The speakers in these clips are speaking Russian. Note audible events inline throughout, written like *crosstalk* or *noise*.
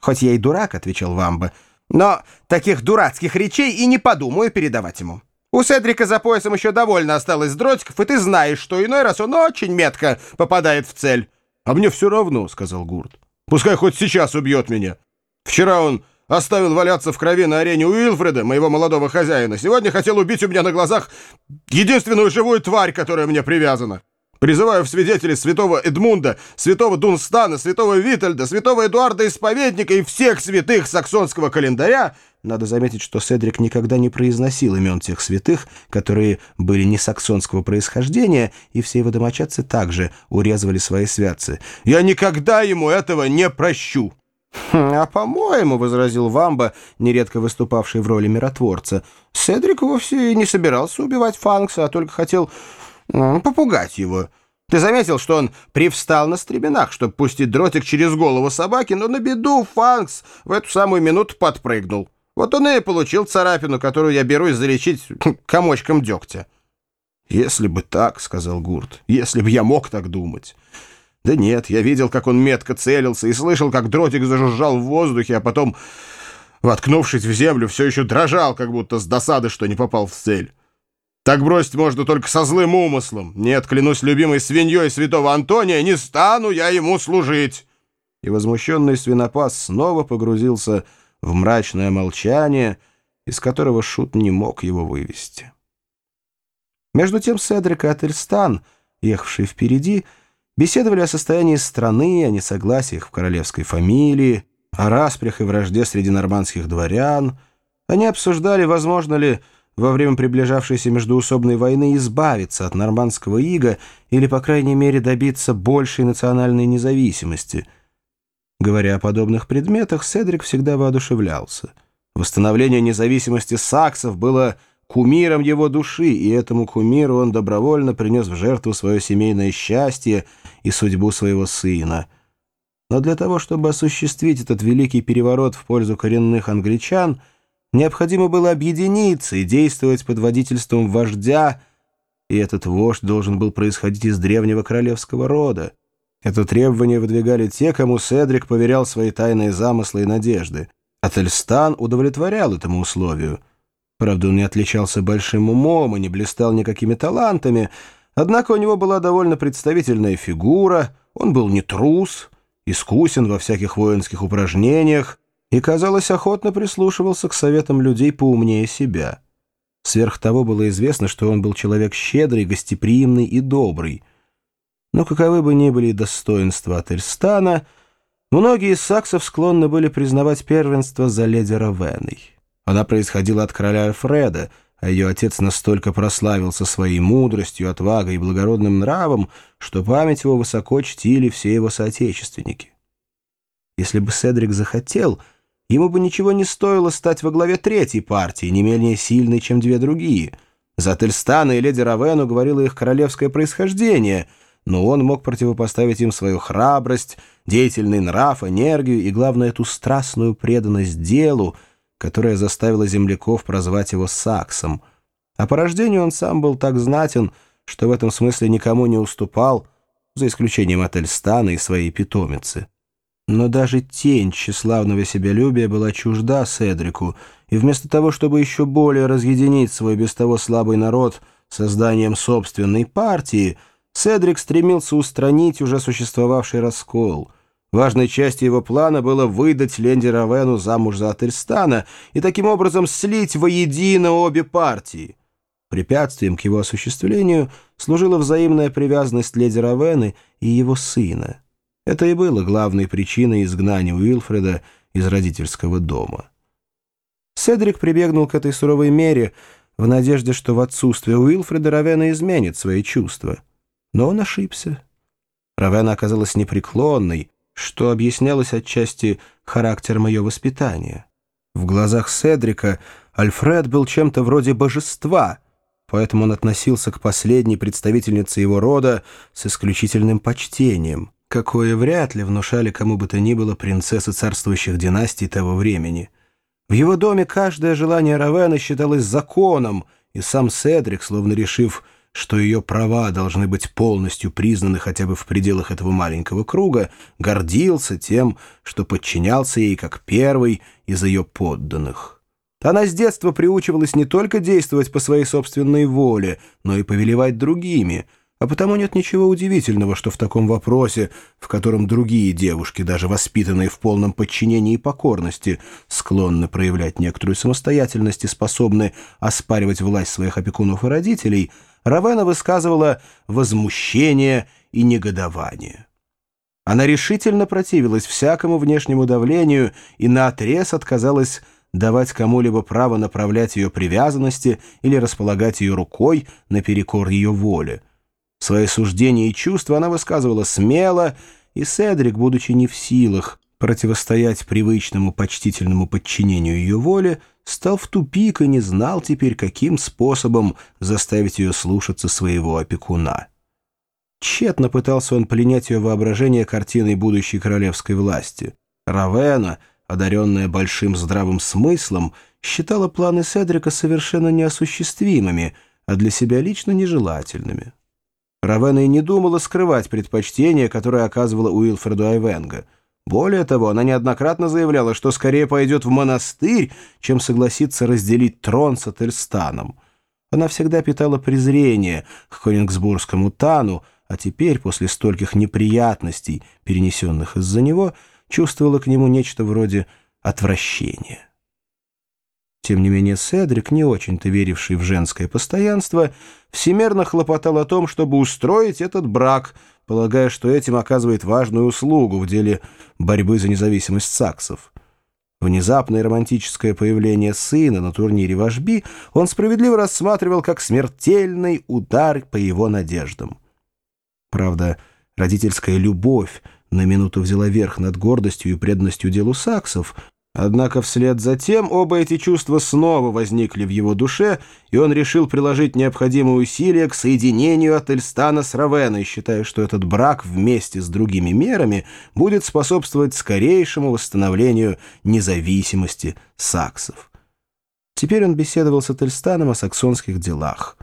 «Хоть я и дурак», — отвечал Вамба, — «но таких дурацких речей и не подумаю передавать ему. У Седрика за поясом еще довольно осталось дротиков, и ты знаешь, что иной раз он очень метко попадает в цель». «А мне все равно», — сказал Гурт. «Пускай хоть сейчас убьет меня. Вчера он оставил валяться в крови на арене Уилфреда, моего молодого хозяина. Сегодня хотел убить у меня на глазах единственную живую тварь, которая мне привязана. Призываю в свидетели святого Эдмунда, святого Дунстана, святого Витальда, святого Эдуарда Исповедника и всех святых саксонского календаря. Надо заметить, что Седрик никогда не произносил имен тех святых, которые были не саксонского происхождения, и все его домочадцы также урезывали свои святцы. «Я никогда ему этого не прощу!» «Хм, «А по-моему, — возразил Вамба, нередко выступавший в роли миротворца, — Седрик вовсе не собирался убивать Фанкса, а только хотел попугать его. Ты заметил, что он привстал на стременах, чтобы пустить дротик через голову собаки, но на беду Фанкс в эту самую минуту подпрыгнул. Вот он и получил царапину, которую я берусь залечить *laughs* комочком дегтя». «Если бы так, — сказал Гурт, — если бы я мог так думать». Да нет, я видел, как он метко целился и слышал, как дротик зажужжал в воздухе, а потом, воткнувшись в землю, все еще дрожал, как будто с досады, что не попал в цель. Так бросить можно только со злым умыслом. Нет, клянусь любимой свиньей святого Антония, не стану я ему служить. И возмущенный свинопас снова погрузился в мрачное молчание, из которого Шут не мог его вывести. Между тем Седрик и Ательстан, ехавший впереди, беседовали о состоянии страны, о несогласиях в королевской фамилии, о распрях и вражде среди нормандских дворян. Они обсуждали, возможно ли во время приближавшейся междуусобной войны избавиться от нормандского ига или, по крайней мере, добиться большей национальной независимости. Говоря о подобных предметах, Седрик всегда воодушевлялся. Восстановление независимости саксов было кумиром его души, и этому кумиру он добровольно принес в жертву свое семейное счастье и судьбу своего сына. Но для того, чтобы осуществить этот великий переворот в пользу коренных англичан, необходимо было объединиться и действовать под водительством вождя, и этот вождь должен был происходить из древнего королевского рода. Это требование выдвигали те, кому Седрик поверял свои тайные замыслы и надежды. Ательстан удовлетворял этому условию — Правда, он не отличался большим умом и не блистал никакими талантами, однако у него была довольно представительная фигура, он был не трус, искусен во всяких воинских упражнениях и, казалось, охотно прислушивался к советам людей поумнее себя. Сверх того было известно, что он был человек щедрый, гостеприимный и добрый. Но каковы бы ни были достоинства Ательстана, многие из саксов склонны были признавать первенство за леди Равеной. Она происходила от короля Альфреда, а ее отец настолько прославился своей мудростью, отвагой и благородным нравом, что память его высоко чтили все его соотечественники. Если бы Седрик захотел, ему бы ничего не стоило стать во главе третьей партии, не менее сильной, чем две другие. За Тельстана и леди Равену говорило их королевское происхождение, но он мог противопоставить им свою храбрость, деятельный нрав, энергию и, главное, эту страстную преданность делу, которая заставила земляков прозвать его Саксом. А по рождению он сам был так знатен, что в этом смысле никому не уступал, за исключением от Эльстана и своей питомицы. Но даже тень тщеславного себялюбия была чужда Седрику, и вместо того, чтобы еще более разъединить свой без того слабый народ созданием собственной партии, Седрик стремился устранить уже существовавший раскол — Важной частью его плана было выдать Ленди Равену замуж за Ательстана и таким образом слить воедино обе партии. Препятствием к его осуществлению служила взаимная привязанность леди Равены и его сына. Это и было главной причиной изгнания Уилфреда из родительского дома. Седрик прибегнул к этой суровой мере в надежде, что в отсутствие Уилфреда Равена изменит свои чувства. Но он ошибся. Равена оказалась непреклонной, что объяснялось отчасти характером ее воспитания. В глазах Седрика Альфред был чем-то вроде божества, поэтому он относился к последней представительнице его рода с исключительным почтением, какое вряд ли внушали кому бы то ни было принцессы царствующих династий того времени. В его доме каждое желание Равена считалось законом, и сам Седрик, словно решив что ее права должны быть полностью признаны хотя бы в пределах этого маленького круга, гордился тем, что подчинялся ей как первый из ее подданных. Она с детства приучивалась не только действовать по своей собственной воле, но и повелевать другими — а потому нет ничего удивительного, что в таком вопросе, в котором другие девушки, даже воспитанные в полном подчинении и покорности, склонны проявлять некоторую самостоятельность и способны оспаривать власть своих опекунов и родителей, Равена высказывала возмущение и негодование. Она решительно противилась всякому внешнему давлению и наотрез отказалась давать кому-либо право направлять ее привязанности или располагать ее рукой наперекор ее воле. Свои суждения и чувства она высказывала смело, и Седрик, будучи не в силах противостоять привычному почтительному подчинению ее воле, стал в тупик и не знал теперь, каким способом заставить ее слушаться своего опекуна. Тщетно пытался он пленять ее воображение картиной будущей королевской власти. Равена, одаренная большим здравым смыслом, считала планы Седрика совершенно неосуществимыми, а для себя лично нежелательными. Равена и не думала скрывать предпочтение, которое оказывала Уилфреду Айвенга. Более того, она неоднократно заявляла, что скорее пойдет в монастырь, чем согласится разделить трон с Ательстаном. Она всегда питала презрение к Конингсбургскому Тану, а теперь, после стольких неприятностей, перенесенных из-за него, чувствовала к нему нечто вроде отвращения. Тем не менее Седрик, не очень-то веривший в женское постоянство, всемерно хлопотал о том, чтобы устроить этот брак, полагая, что этим оказывает важную услугу в деле борьбы за независимость саксов. Внезапное романтическое появление сына на турнире вожби он справедливо рассматривал как смертельный удар по его надеждам. Правда, родительская любовь на минуту взяла верх над гордостью и преданностью делу саксов — Однако вслед за тем оба эти чувства снова возникли в его душе, и он решил приложить необходимые усилия к соединению Ательстана с Равеной, считая, что этот брак вместе с другими мерами будет способствовать скорейшему восстановлению независимости саксов. Теперь он беседовал с Ательстаном о саксонских делах.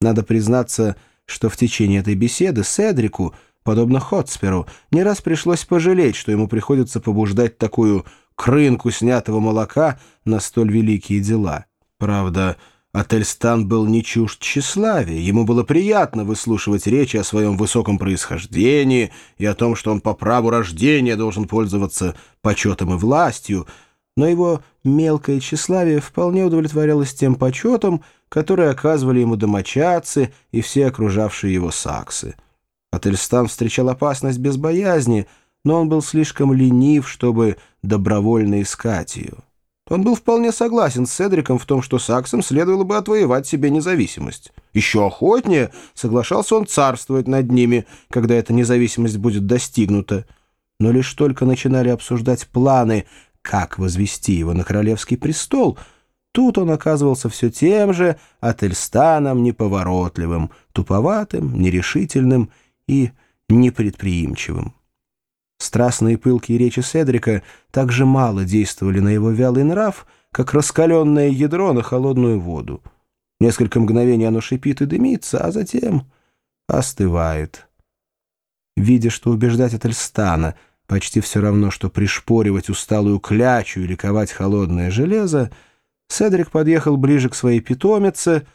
Надо признаться, что в течение этой беседы Седрику, подобно Хотсперу, не раз пришлось пожалеть, что ему приходится побуждать такую к рынку снятого молока на столь великие дела. Правда, Ательстан был не чужд тщеславия, ему было приятно выслушивать речи о своем высоком происхождении и о том, что он по праву рождения должен пользоваться почетом и властью, но его мелкое тщеславие вполне удовлетворялось тем почетом, который оказывали ему домочадцы и все окружавшие его саксы. Ательстан встречал опасность без боязни — но он был слишком ленив, чтобы добровольно искать ее. Он был вполне согласен с Седриком в том, что саксам следовало бы отвоевать себе независимость. Еще охотнее соглашался он царствовать над ними, когда эта независимость будет достигнута. Но лишь только начинали обсуждать планы, как возвести его на королевский престол, тут он оказывался все тем же Ательстаном неповоротливым, туповатым, нерешительным и непредприимчивым. Страстные пылкие речи Седрика так же мало действовали на его вялый нрав, как раскаленное ядро на холодную воду. Несколько мгновений оно шипит и дымится, а затем остывает. Видя, что убеждать от Эльстана почти все равно, что пришпоривать усталую клячу или ковать холодное железо, Седрик подъехал ближе к своей питомице,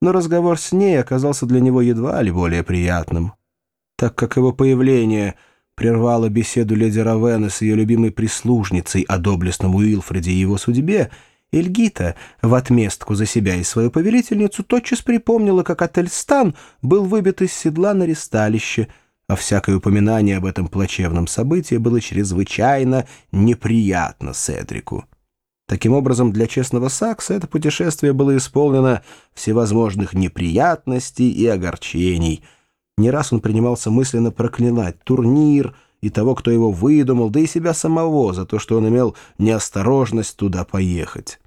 но разговор с ней оказался для него едва ли более приятным, так как его появление — прервала беседу леди Равена с ее любимой прислужницей о доблестном Уилфреде и его судьбе, Эльгита, в отместку за себя и свою повелительницу, тотчас припомнила, как Ательстан был выбит из седла на ресталище, а всякое упоминание об этом плачевном событии было чрезвычайно неприятно Седрику. Таким образом, для честного Сакса это путешествие было исполнено всевозможных неприятностей и огорчений — не раз он принимался мысленно проклинать турнир и того, кто его выдумал, да и себя самого за то, что он имел неосторожность туда поехать.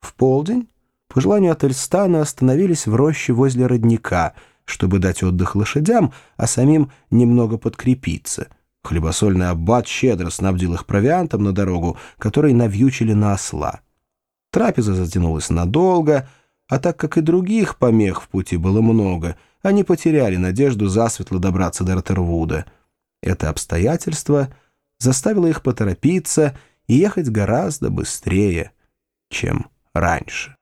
В полдень, по желанию Ательстана, остановились в роще возле родника, чтобы дать отдых лошадям, а самим немного подкрепиться. Хлебосольный аббат щедро снабдил их провиантом на дорогу, который навьючили на осла. Трапеза затянулась надолго — а так как и других помех в пути было много, они потеряли надежду засветло добраться до Ротервуда. Это обстоятельство заставило их поторопиться и ехать гораздо быстрее, чем раньше.